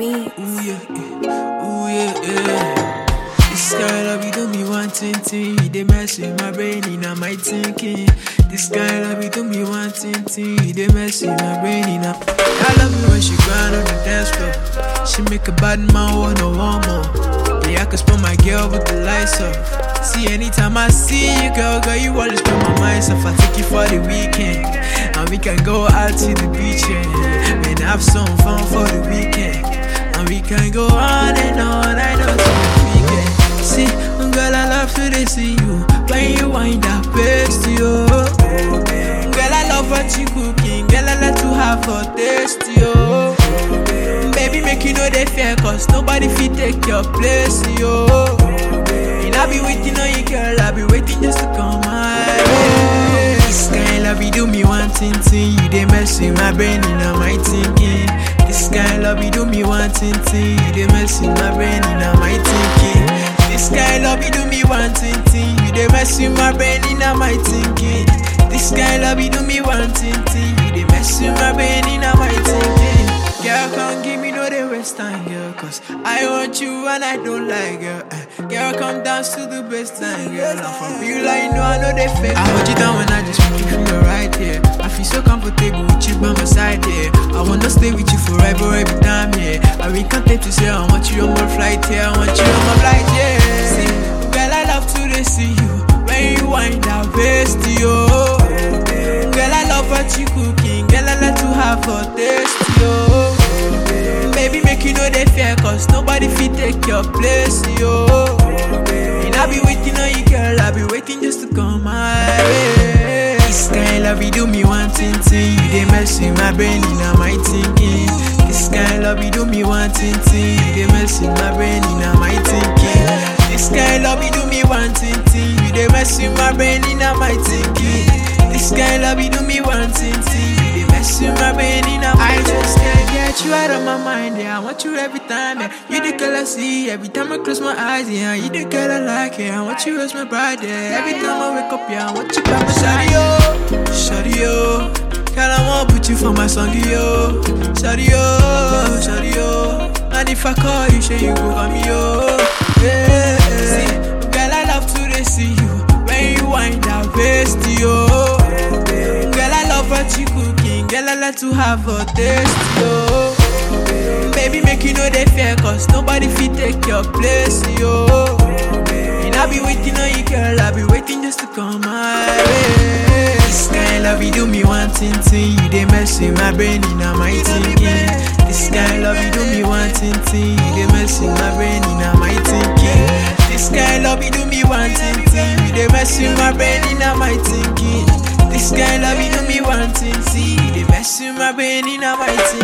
beat. Ooh yeah, yeah. ooh yeah, yeah. This guy love you do me one thing, thing. He dey mess with my brain, in my thinking. This guy love you do me one thing, thing. He dey mess with my brain, in I love it when she grind on the dance floor. She make a bad man wanna want more. Yeah, I can spend my girl with the lights off. See, anytime I see you, girl, girl, you always blow my mind. So I take you for the weekend, and we can go out to the beach and have some fun for the weekend. And we can go on and on, I know the weekend. See, girl, I love to see you when you wind up best, yo. Girl, I love what you cooking, girl, I like to have a taste, yo. Baby, make you know they fear, cause nobody fit take your place, yo. And I be waiting on you, girl, I be waiting just to come my way. This kind love you do me one thing, thing. You dey mess with my brain and my thinking. Kind love you do me one thing, thing. You dey mess with my brain and my thinking. This kind love you do me one thing, thing. You dey mess with my brain and my thinking. This kind love you do me one thing, thing. You dey mess with my brain and my thinking. Girl, come give me no they waste time, girl. Cause I want you and I don't like girl. Eh, Girl, come dance to the best time, girl. I'm for real, I know I know they fake. I hold you down when I just want you from right, yeah. I feel so comfortable with you by my side, yeah. I wanna stay with you forever, every time, yeah. I really can't take to say I want you on my flight, yeah. I want you on my flight, yeah. See, girl, I love to see you when you wind up waist, yo. Oh. Girl, I love what you cooking, girl, I like to have a taste, yo. Baby, make you know they fear, cause nobody fit take your place, yo. And I be waiting on you, girl, I be waiting just to come my way. This kind love you do me one thing. You dey mess with my brain, and my you do me one thing, thing. You dey mess with my brain, and my thinking. This kind love you do me one thing. You dey mess with my brain, and my thinking. This kind love you do me one thing. You dey mess with my brain, and my thinking. I just can't get you out of my mind, yeah. I want you every time, yeah. You the girl I see every time I close my eyes, yeah. You the girl I like, yeah. I want you as my bride, yeah. Every time I wake up, yeah. I want you by my side, yo. Shawty, oh. yo. Oh. Girl, I want put you for my song, yo. Shawty, yo. If I call you, say you go call me, yo. Yeah. See, girl, I love to they see you when you wind up waist, yo. Oh. Girl, I love what you cooking. Girl, I like to have a taste, yo. Baby, make you know they fear, cause nobody fit take your place, yo. And I be waiting on you, girl. I be waiting just to come my way. This kind love you do me one thing, thing. You dey mess with my brain, and my thinking. This kind love you do me one thing, thing. You dey mess with my brain, and my thinking. This kind love you do me one thing, thing. You dey mess with my brain, and my thinking. This kind love you do me one thing, see. You dey mess with my brain, and my thinking.